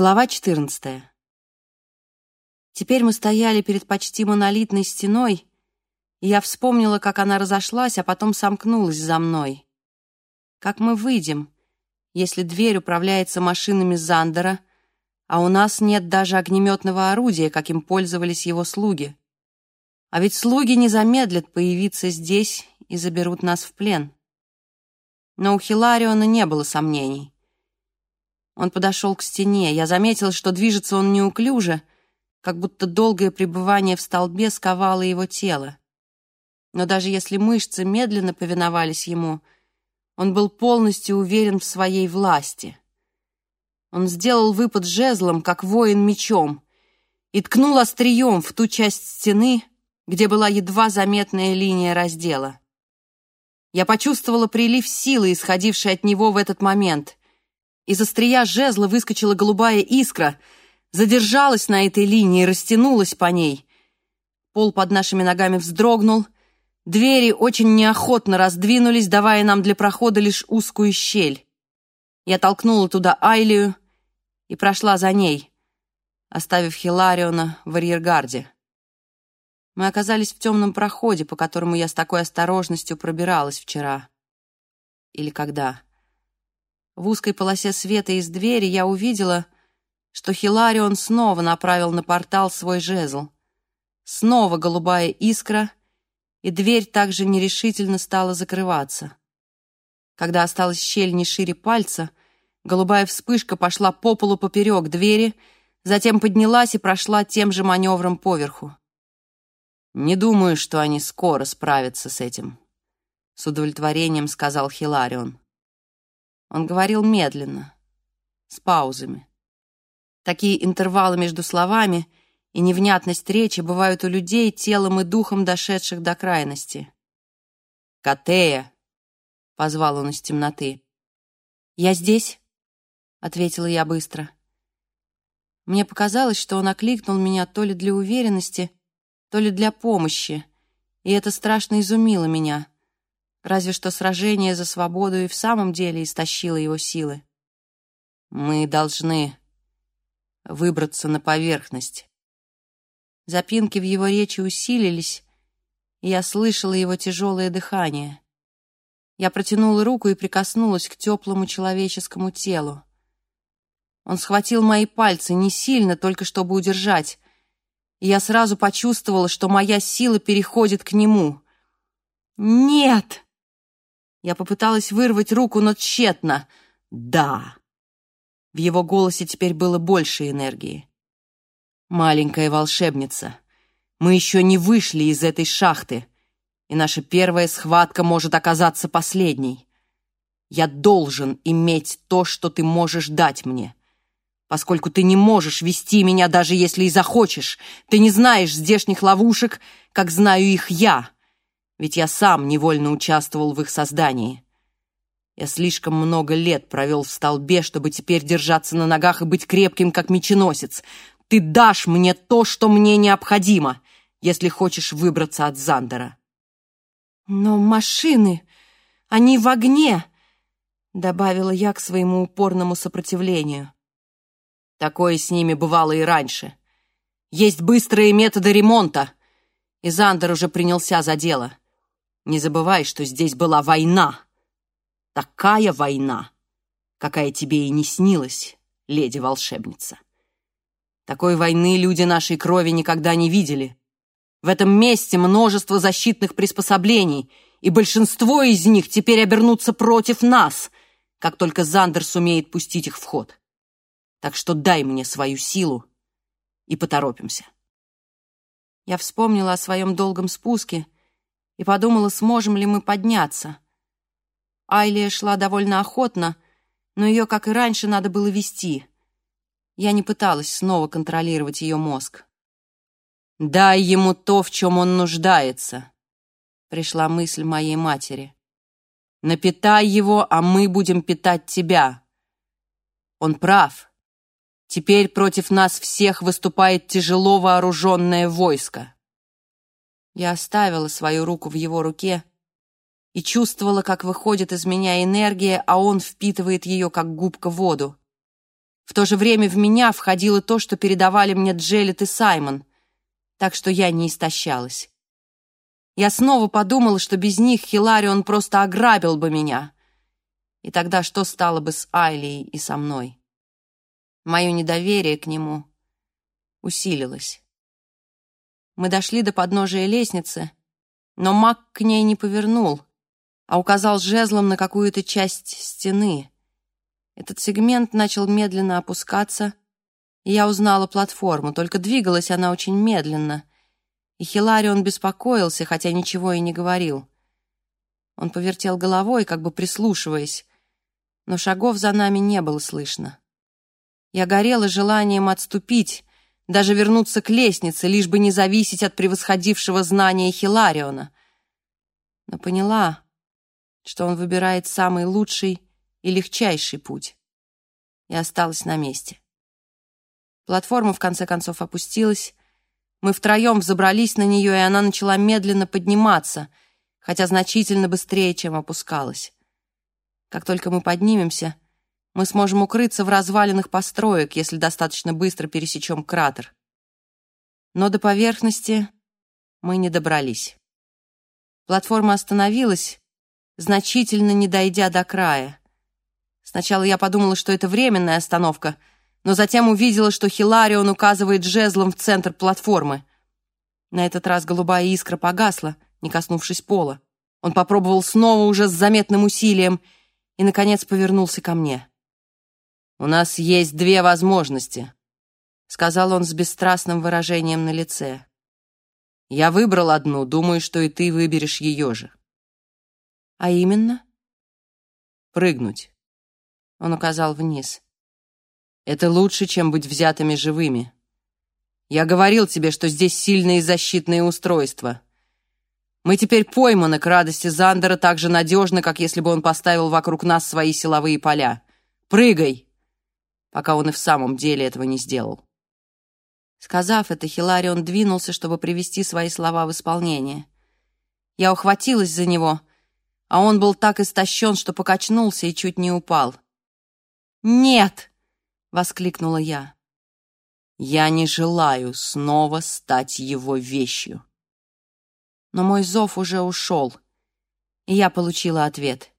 Глава 14. Теперь мы стояли перед почти монолитной стеной, и я вспомнила, как она разошлась, а потом сомкнулась за мной. Как мы выйдем, если дверь управляется машинами Зандера, а у нас нет даже огнеметного орудия, каким пользовались его слуги? А ведь слуги не замедлят появиться здесь и заберут нас в плен. Но у Хилариона не было сомнений. Он подошел к стене. Я заметил, что движется он неуклюже, как будто долгое пребывание в столбе сковало его тело. Но даже если мышцы медленно повиновались ему, он был полностью уверен в своей власти. Он сделал выпад жезлом, как воин мечом, и ткнул острием в ту часть стены, где была едва заметная линия раздела. Я почувствовала прилив силы, исходивший от него в этот момент. Из острия жезла выскочила голубая искра, задержалась на этой линии, растянулась по ней. Пол под нашими ногами вздрогнул. Двери очень неохотно раздвинулись, давая нам для прохода лишь узкую щель. Я толкнула туда Айлию и прошла за ней, оставив Хилариона в арьергарде. Мы оказались в темном проходе, по которому я с такой осторожностью пробиралась вчера. Или когда? В узкой полосе света из двери я увидела, что Хиларион снова направил на портал свой жезл. Снова голубая искра, и дверь также нерешительно стала закрываться. Когда осталась щель не шире пальца, голубая вспышка пошла по полу поперек двери, затем поднялась и прошла тем же маневром поверху. «Не думаю, что они скоро справятся с этим», — с удовлетворением сказал Хиларион. Он говорил медленно, с паузами. Такие интервалы между словами и невнятность речи бывают у людей телом и духом, дошедших до крайности. «Катея!» — позвал он из темноты. «Я здесь?» — ответила я быстро. Мне показалось, что он окликнул меня то ли для уверенности, то ли для помощи, и это страшно изумило меня — разве что сражение за свободу и в самом деле истощило его силы. Мы должны выбраться на поверхность. Запинки в его речи усилились, и я слышала его тяжелое дыхание. Я протянула руку и прикоснулась к теплому человеческому телу. Он схватил мои пальцы не сильно, только чтобы удержать, и я сразу почувствовала, что моя сила переходит к нему. «Нет!» Я попыталась вырвать руку, но тщетно. «Да!» В его голосе теперь было больше энергии. «Маленькая волшебница, мы еще не вышли из этой шахты, и наша первая схватка может оказаться последней. Я должен иметь то, что ты можешь дать мне, поскольку ты не можешь вести меня, даже если и захочешь. Ты не знаешь здешних ловушек, как знаю их я» ведь я сам невольно участвовал в их создании. Я слишком много лет провел в столбе, чтобы теперь держаться на ногах и быть крепким, как меченосец. Ты дашь мне то, что мне необходимо, если хочешь выбраться от Зандера». «Но машины, они в огне!» — добавила я к своему упорному сопротивлению. «Такое с ними бывало и раньше. Есть быстрые методы ремонта!» И Зандер уже принялся за дело. Не забывай, что здесь была война. Такая война, какая тебе и не снилась, леди-волшебница. Такой войны люди нашей крови никогда не видели. В этом месте множество защитных приспособлений, и большинство из них теперь обернутся против нас, как только Зандер сумеет пустить их в ход. Так что дай мне свою силу и поторопимся. Я вспомнила о своем долгом спуске — и подумала, сможем ли мы подняться. Айлия шла довольно охотно, но ее, как и раньше, надо было вести. Я не пыталась снова контролировать ее мозг. «Дай ему то, в чем он нуждается», — пришла мысль моей матери. «Напитай его, а мы будем питать тебя». Он прав. Теперь против нас всех выступает тяжело вооруженное войско. Я оставила свою руку в его руке и чувствовала, как выходит из меня энергия, а он впитывает ее, как губка, воду. В то же время в меня входило то, что передавали мне Джелет и Саймон, так что я не истощалась. Я снова подумала, что без них Хиларион просто ограбил бы меня. И тогда что стало бы с Айлией и со мной? Мое недоверие к нему усилилось. Мы дошли до подножия лестницы, но маг к ней не повернул, а указал жезлом на какую-то часть стены. Этот сегмент начал медленно опускаться, и я узнала платформу, только двигалась она очень медленно. И Хиларион беспокоился, хотя ничего и не говорил. Он повертел головой, как бы прислушиваясь, но шагов за нами не было слышно. Я горела желанием отступить, даже вернуться к лестнице, лишь бы не зависеть от превосходившего знания Хилариона. Но поняла, что он выбирает самый лучший и легчайший путь, и осталась на месте. Платформа, в конце концов, опустилась. Мы втроем взобрались на нее, и она начала медленно подниматься, хотя значительно быстрее, чем опускалась. Как только мы поднимемся — мы сможем укрыться в развалинах построек, если достаточно быстро пересечем кратер. Но до поверхности мы не добрались. Платформа остановилась, значительно не дойдя до края. Сначала я подумала, что это временная остановка, но затем увидела, что Хиларион указывает жезлом в центр платформы. На этот раз голубая искра погасла, не коснувшись пола. Он попробовал снова уже с заметным усилием и, наконец, повернулся ко мне. «У нас есть две возможности», — сказал он с бесстрастным выражением на лице. «Я выбрал одну, думаю, что и ты выберешь ее же». «А именно?» «Прыгнуть», — он указал вниз. «Это лучше, чем быть взятыми живыми. Я говорил тебе, что здесь сильные защитные устройства». Мы теперь пойманы к радости Зандера так же надежно, как если бы он поставил вокруг нас свои силовые поля. Прыгай!» пока он и в самом деле этого не сделал. Сказав это, Хиларион двинулся, чтобы привести свои слова в исполнение. Я ухватилась за него, а он был так истощен, что покачнулся и чуть не упал. «Нет!» — воскликнула я. «Я не желаю снова стать его вещью». Но мой зов уже ушел, и я получила ответ.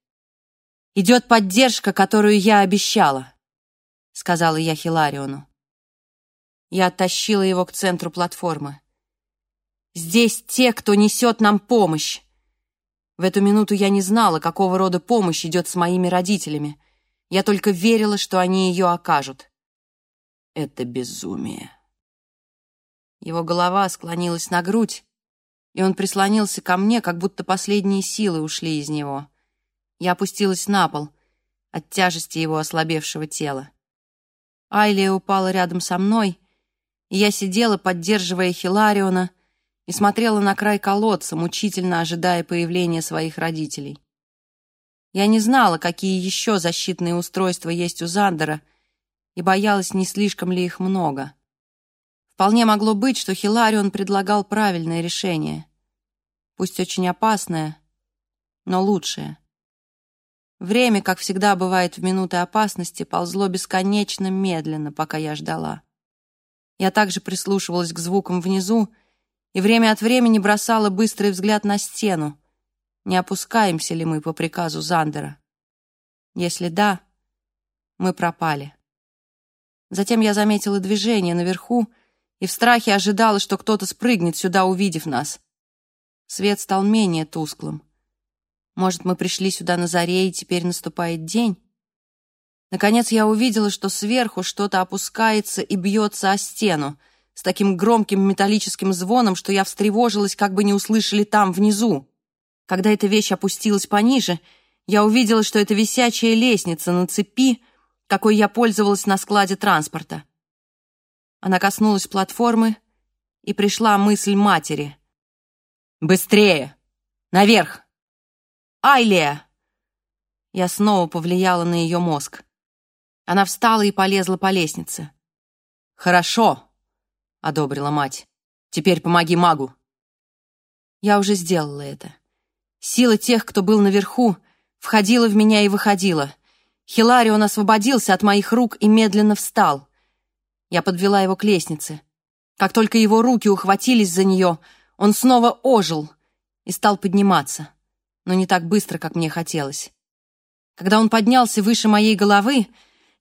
«Идет поддержка, которую я обещала» сказала я Хилариону. Я оттащила его к центру платформы. «Здесь те, кто несет нам помощь!» В эту минуту я не знала, какого рода помощь идет с моими родителями. Я только верила, что они ее окажут. Это безумие. Его голова склонилась на грудь, и он прислонился ко мне, как будто последние силы ушли из него. Я опустилась на пол от тяжести его ослабевшего тела. Айлия упала рядом со мной, я сидела, поддерживая Хилариона, и смотрела на край колодца, мучительно ожидая появления своих родителей. Я не знала, какие еще защитные устройства есть у Зандера, и боялась, не слишком ли их много. Вполне могло быть, что Хиларион предлагал правильное решение. Пусть очень опасное, но лучшее. Время, как всегда бывает в минуты опасности, ползло бесконечно медленно, пока я ждала. Я также прислушивалась к звукам внизу и время от времени бросала быстрый взгляд на стену. Не опускаемся ли мы по приказу Зандера? Если да, мы пропали. Затем я заметила движение наверху и в страхе ожидала, что кто-то спрыгнет сюда, увидев нас. Свет стал менее тусклым. Может, мы пришли сюда на заре, и теперь наступает день? Наконец я увидела, что сверху что-то опускается и бьется о стену, с таким громким металлическим звоном, что я встревожилась, как бы не услышали там, внизу. Когда эта вещь опустилась пониже, я увидела, что это висячая лестница на цепи, какой я пользовалась на складе транспорта. Она коснулась платформы, и пришла мысль матери. «Быстрее! Наверх!» «Айлия!» Я снова повлияла на ее мозг. Она встала и полезла по лестнице. «Хорошо!» — одобрила мать. «Теперь помоги магу!» Я уже сделала это. Сила тех, кто был наверху, входила в меня и выходила. Хиларион освободился от моих рук и медленно встал. Я подвела его к лестнице. Как только его руки ухватились за нее, он снова ожил и стал подниматься но не так быстро, как мне хотелось. Когда он поднялся выше моей головы,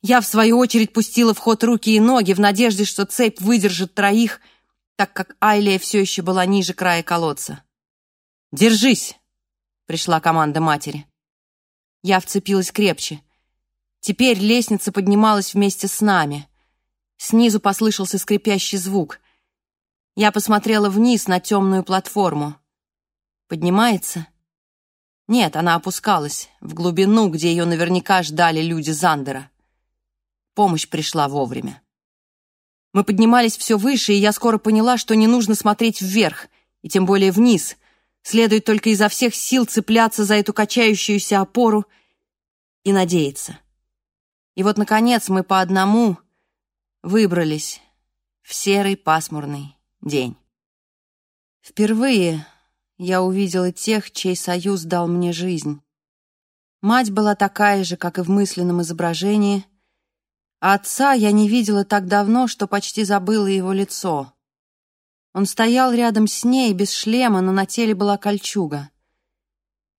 я, в свою очередь, пустила в ход руки и ноги в надежде, что цепь выдержит троих, так как Айлия все еще была ниже края колодца. «Держись!» — пришла команда матери. Я вцепилась крепче. Теперь лестница поднималась вместе с нами. Снизу послышался скрипящий звук. Я посмотрела вниз на темную платформу. «Поднимается?» Нет, она опускалась в глубину, где ее наверняка ждали люди Зандера. Помощь пришла вовремя. Мы поднимались все выше, и я скоро поняла, что не нужно смотреть вверх, и тем более вниз. Следует только изо всех сил цепляться за эту качающуюся опору и надеяться. И вот, наконец, мы по одному выбрались в серый пасмурный день. Впервые я увидела тех, чей союз дал мне жизнь. Мать была такая же, как и в мысленном изображении, отца я не видела так давно, что почти забыла его лицо. Он стоял рядом с ней, без шлема, но на теле была кольчуга.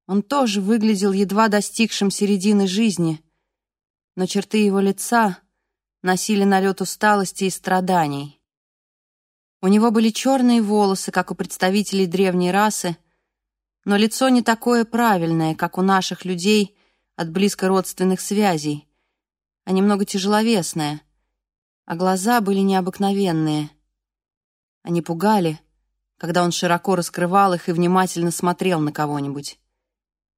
Он тоже выглядел едва достигшим середины жизни, но черты его лица носили налет усталости и страданий. У него были черные волосы, как у представителей древней расы, но лицо не такое правильное, как у наших людей от близкородственных связей, а немного тяжеловесное, а глаза были необыкновенные. Они пугали, когда он широко раскрывал их и внимательно смотрел на кого-нибудь.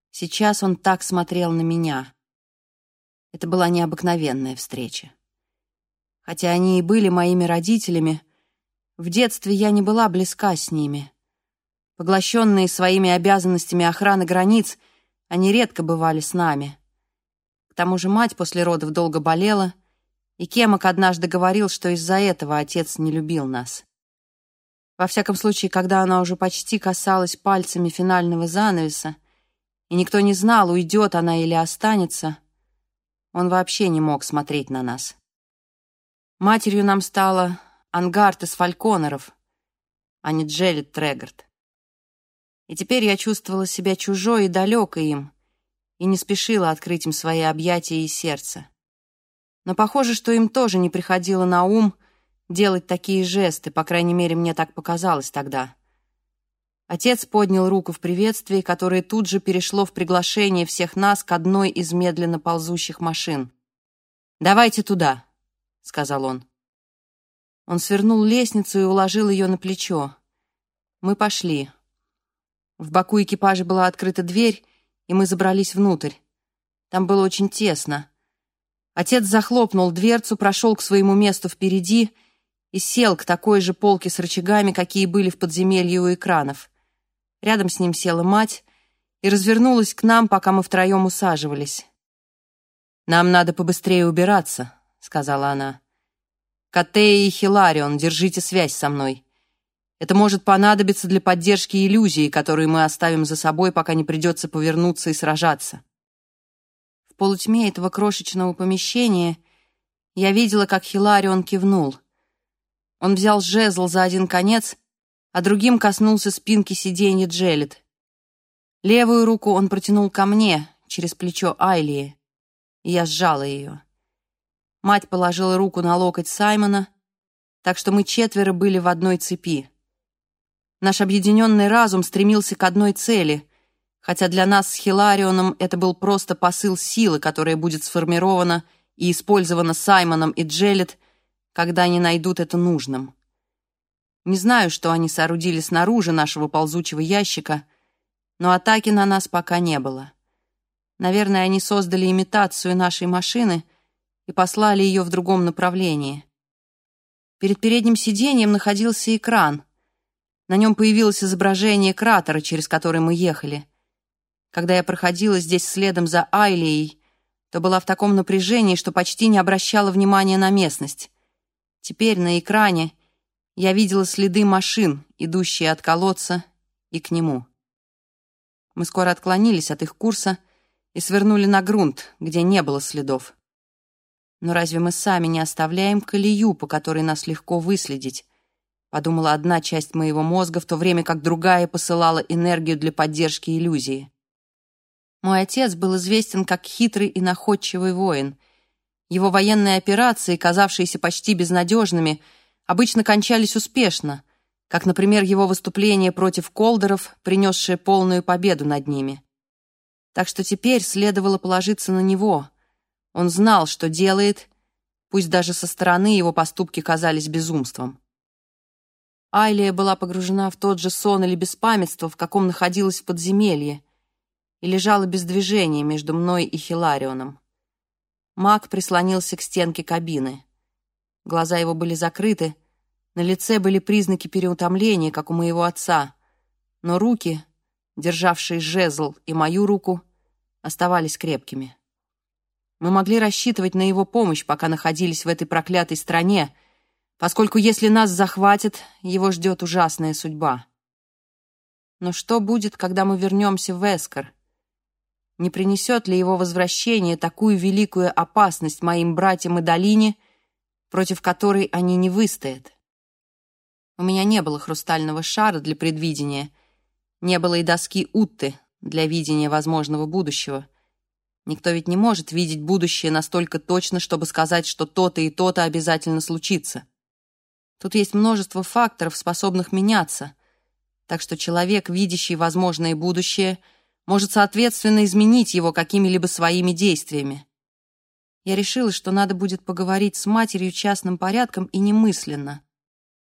Сейчас он так смотрел на меня. Это была необыкновенная встреча. Хотя они и были моими родителями, в детстве я не была близка с ними. Поглощенные своими обязанностями охраны границ, они редко бывали с нами. К тому же мать после родов долго болела, и Кемок однажды говорил, что из-за этого отец не любил нас. Во всяком случае, когда она уже почти касалась пальцами финального занавеса, и никто не знал, уйдет она или останется, он вообще не мог смотреть на нас. Матерью нам стало ангард из фальконеров, а не Джелли Трегард. И теперь я чувствовала себя чужой и далекой им, и не спешила открыть им свои объятия и сердце. Но похоже, что им тоже не приходило на ум делать такие жесты, по крайней мере, мне так показалось тогда. Отец поднял руку в приветствии, которое тут же перешло в приглашение всех нас к одной из медленно ползущих машин. «Давайте туда», — сказал он. Он свернул лестницу и уложил ее на плечо. Мы пошли. В боку экипажа была открыта дверь, и мы забрались внутрь. Там было очень тесно. Отец захлопнул дверцу, прошел к своему месту впереди и сел к такой же полке с рычагами, какие были в подземелье у экранов. Рядом с ним села мать и развернулась к нам, пока мы втроем усаживались. «Нам надо побыстрее убираться», — сказала она. Котея и Хиларион, держите связь со мной. Это может понадобиться для поддержки иллюзии, которую мы оставим за собой, пока не придется повернуться и сражаться. В полутьме этого крошечного помещения я видела, как Хиларион кивнул. Он взял жезл за один конец, а другим коснулся спинки сиденья Джелет. Левую руку он протянул ко мне через плечо Айлии, и я сжала ее. Мать положила руку на локоть Саймона, так что мы четверо были в одной цепи. Наш объединенный разум стремился к одной цели, хотя для нас с Хиларионом это был просто посыл силы, которая будет сформирована и использована Саймоном и Джелет, когда они найдут это нужным. Не знаю, что они соорудили снаружи нашего ползучего ящика, но атаки на нас пока не было. Наверное, они создали имитацию нашей машины — и послали ее в другом направлении. Перед передним сиденьем находился экран. На нем появилось изображение кратера, через который мы ехали. Когда я проходила здесь следом за Айлией, то была в таком напряжении, что почти не обращала внимания на местность. Теперь на экране я видела следы машин, идущие от колодца и к нему. Мы скоро отклонились от их курса и свернули на грунт, где не было следов. Но разве мы сами не оставляем колею, по которой нас легко выследить? Подумала одна часть моего мозга, в то время как другая посылала энергию для поддержки иллюзии. Мой отец был известен как хитрый и находчивый воин. Его военные операции, казавшиеся почти безнадежными, обычно кончались успешно, как, например, его выступление против колдеров, принесшее полную победу над ними. Так что теперь следовало положиться на него, он знал, что делает, пусть даже со стороны его поступки казались безумством. Айлия была погружена в тот же сон или беспамятство, в каком находилась в подземелье, и лежала без движения между мной и Хиларионом. Маг прислонился к стенке кабины. Глаза его были закрыты, на лице были признаки переутомления, как у моего отца, но руки, державшие жезл и мою руку, оставались крепкими. Мы могли рассчитывать на его помощь, пока находились в этой проклятой стране, поскольку если нас захватят, его ждет ужасная судьба. Но что будет, когда мы вернемся в Эскор? Не принесет ли его возвращение такую великую опасность моим братьям и долине, против которой они не выстоят? У меня не было хрустального шара для предвидения, не было и доски Утты для видения возможного будущего. Никто ведь не может видеть будущее настолько точно, чтобы сказать, что то-то и то-то обязательно случится. Тут есть множество факторов, способных меняться. Так что человек, видящий возможное будущее, может, соответственно, изменить его какими-либо своими действиями. Я решила, что надо будет поговорить с матерью частным порядком и немысленно,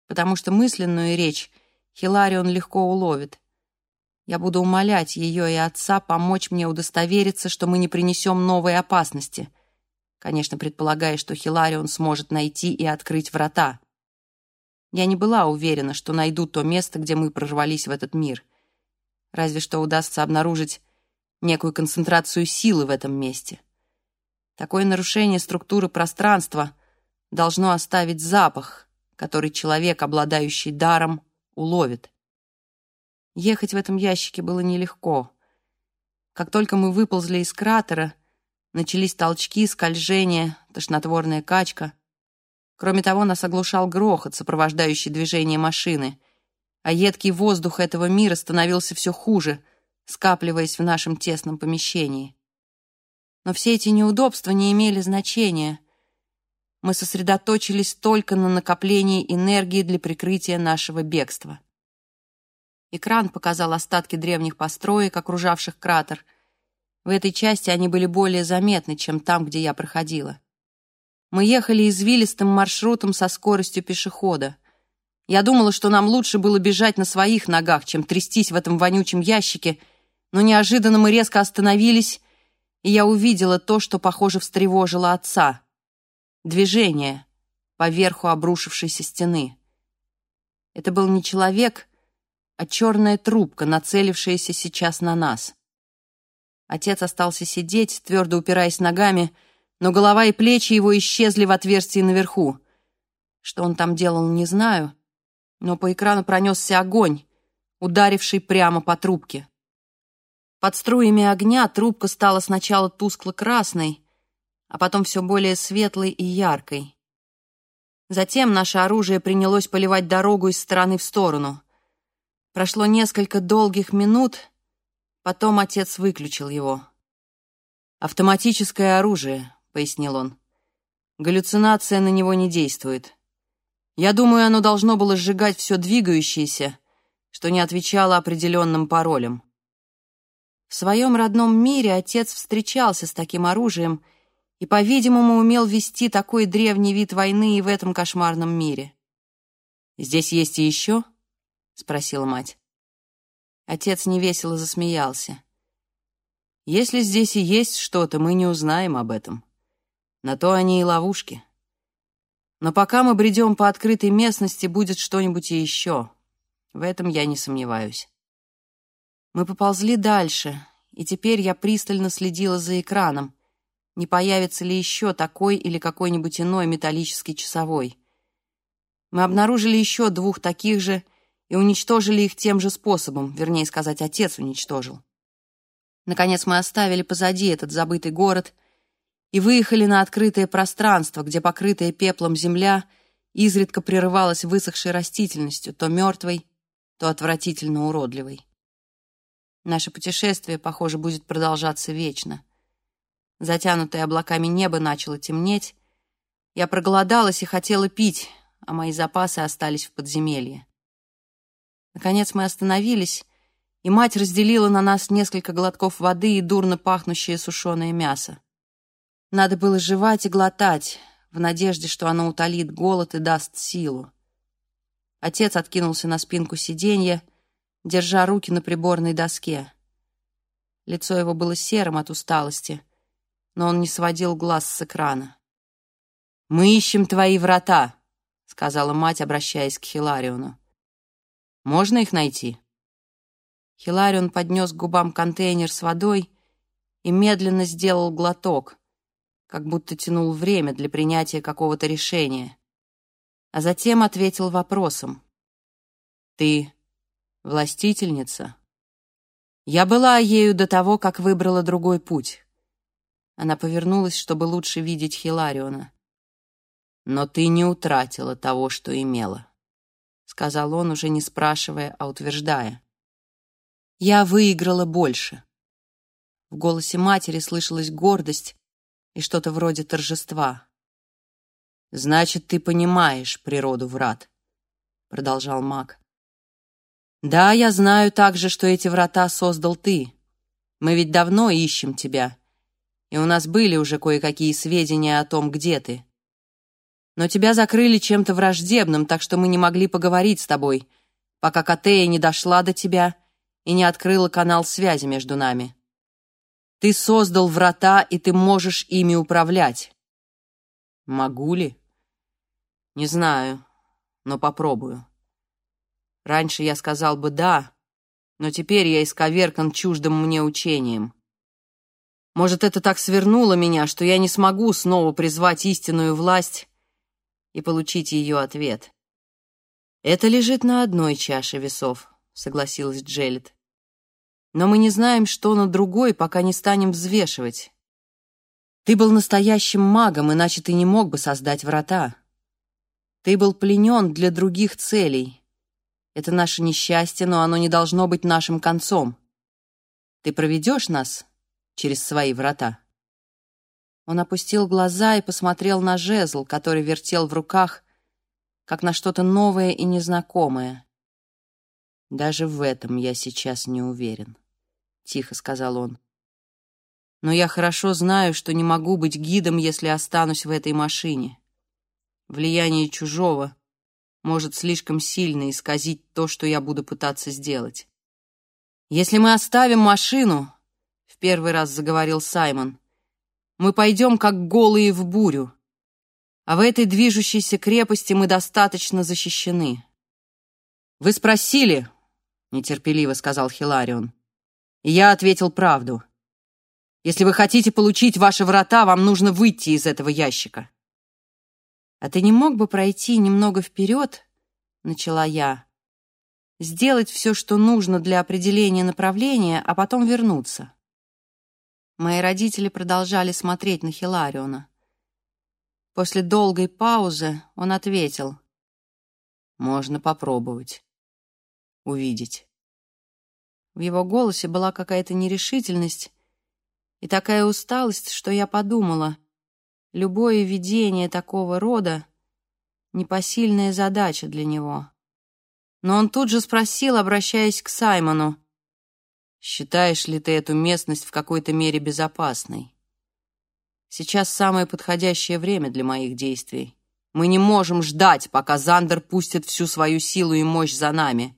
потому что мысленную речь Хиларион легко уловит — я буду умолять ее и отца помочь мне удостовериться, что мы не принесем новой опасности. Конечно, предполагая, что Хиларион сможет найти и открыть врата. Я не была уверена, что найду то место, где мы прорвались в этот мир. Разве что удастся обнаружить некую концентрацию силы в этом месте. Такое нарушение структуры пространства должно оставить запах, который человек, обладающий даром, уловит. Ехать в этом ящике было нелегко. Как только мы выползли из кратера, начались толчки, скольжения, тошнотворная качка. Кроме того, нас оглушал грохот, сопровождающий движение машины, а едкий воздух этого мира становился все хуже, скапливаясь в нашем тесном помещении. Но все эти неудобства не имели значения. Мы сосредоточились только на накоплении энергии для прикрытия нашего бегства. Экран показал остатки древних построек, окружавших кратер. В этой части они были более заметны, чем там, где я проходила. Мы ехали извилистым маршрутом со скоростью пешехода. Я думала, что нам лучше было бежать на своих ногах, чем трястись в этом вонючем ящике, но неожиданно мы резко остановились, и я увидела то, что, похоже, встревожило отца. Движение поверху обрушившейся стены. Это был не человек, а черная трубка, нацелившаяся сейчас на нас. Отец остался сидеть, твердо упираясь ногами, но голова и плечи его исчезли в отверстии наверху. Что он там делал, не знаю, но по экрану пронесся огонь, ударивший прямо по трубке. Под струями огня трубка стала сначала тускло-красной, а потом все более светлой и яркой. Затем наше оружие принялось поливать дорогу из стороны в сторону — Прошло несколько долгих минут, потом отец выключил его. «Автоматическое оружие», — пояснил он. «Галлюцинация на него не действует. Я думаю, оно должно было сжигать все двигающееся, что не отвечало определенным паролям». В своем родном мире отец встречался с таким оружием и, по-видимому, умел вести такой древний вид войны и в этом кошмарном мире. «Здесь есть и еще?» спросила мать. Отец невесело засмеялся. Если здесь и есть что-то, мы не узнаем об этом. На то они и ловушки. Но пока мы бредем по открытой местности, будет что-нибудь еще. В этом я не сомневаюсь. Мы поползли дальше, и теперь я пристально следила за экраном, не появится ли еще такой или какой-нибудь иной металлический часовой. Мы обнаружили еще двух таких же, и уничтожили их тем же способом, вернее сказать, отец уничтожил. Наконец мы оставили позади этот забытый город и выехали на открытое пространство, где покрытая пеплом земля изредка прерывалась высохшей растительностью, то мертвой, то отвратительно уродливой. Наше путешествие, похоже, будет продолжаться вечно. Затянутое облаками небо начало темнеть. Я проголодалась и хотела пить, а мои запасы остались в подземелье. Наконец мы остановились, и мать разделила на нас несколько глотков воды и дурно пахнущее сушеное мясо. Надо было жевать и глотать, в надежде, что оно утолит голод и даст силу. Отец откинулся на спинку сиденья, держа руки на приборной доске. Лицо его было серым от усталости, но он не сводил глаз с экрана. «Мы ищем твои врата», — сказала мать, обращаясь к Хилариону. Можно их найти?» Хиларион поднес к губам контейнер с водой и медленно сделал глоток, как будто тянул время для принятия какого-то решения, а затем ответил вопросом. «Ты властительница?» «Я была ею до того, как выбрала другой путь». Она повернулась, чтобы лучше видеть Хилариона. «Но ты не утратила того, что имела» сказал он, уже не спрашивая, а утверждая. «Я выиграла больше». В голосе матери слышалась гордость и что-то вроде торжества. «Значит, ты понимаешь природу врат», — продолжал маг. «Да, я знаю также, что эти врата создал ты. Мы ведь давно ищем тебя, и у нас были уже кое-какие сведения о том, где ты. Но тебя закрыли чем-то враждебным, так что мы не могли поговорить с тобой, пока Катея не дошла до тебя и не открыла канал связи между нами. Ты создал врата, и ты можешь ими управлять. Могу ли? Не знаю, но попробую. Раньше я сказал бы «да», но теперь я исковеркан чуждым мне учением. Может, это так свернуло меня, что я не смогу снова призвать истинную власть и получите ее ответ. «Это лежит на одной чаше весов», — согласилась Джелит. «Но мы не знаем, что на другой, пока не станем взвешивать. Ты был настоящим магом, иначе ты не мог бы создать врата. Ты был пленен для других целей. Это наше несчастье, но оно не должно быть нашим концом. Ты проведешь нас через свои врата?» Он опустил глаза и посмотрел на жезл, который вертел в руках, как на что-то новое и незнакомое. «Даже в этом я сейчас не уверен», — тихо сказал он. «Но я хорошо знаю, что не могу быть гидом, если останусь в этой машине. Влияние чужого может слишком сильно исказить то, что я буду пытаться сделать. Если мы оставим машину, — в первый раз заговорил Саймон, — мы пойдем, как голые, в бурю. А в этой движущейся крепости мы достаточно защищены. Вы спросили, — нетерпеливо сказал Хиларион. И я ответил правду. Если вы хотите получить ваши врата, вам нужно выйти из этого ящика. А ты не мог бы пройти немного вперед, — начала я, — сделать все, что нужно для определения направления, а потом вернуться. — Мои родители продолжали смотреть на Хилариона. После долгой паузы он ответил. «Можно попробовать. Увидеть». В его голосе была какая-то нерешительность и такая усталость, что я подумала, любое видение такого рода — непосильная задача для него. Но он тут же спросил, обращаясь к Саймону, Считаешь ли ты эту местность в какой-то мере безопасной? Сейчас самое подходящее время для моих действий. Мы не можем ждать, пока Зандер пустит всю свою силу и мощь за нами.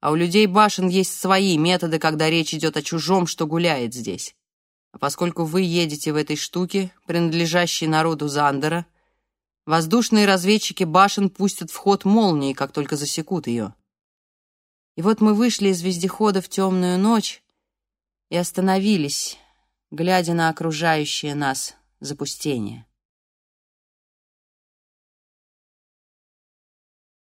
А у людей башен есть свои методы, когда речь идет о чужом, что гуляет здесь. А поскольку вы едете в этой штуке, принадлежащей народу Зандера, воздушные разведчики башен пустят в ход молнии, как только засекут ее. И вот мы вышли из вездехода в темную ночь и остановились, глядя на окружающее нас запустение.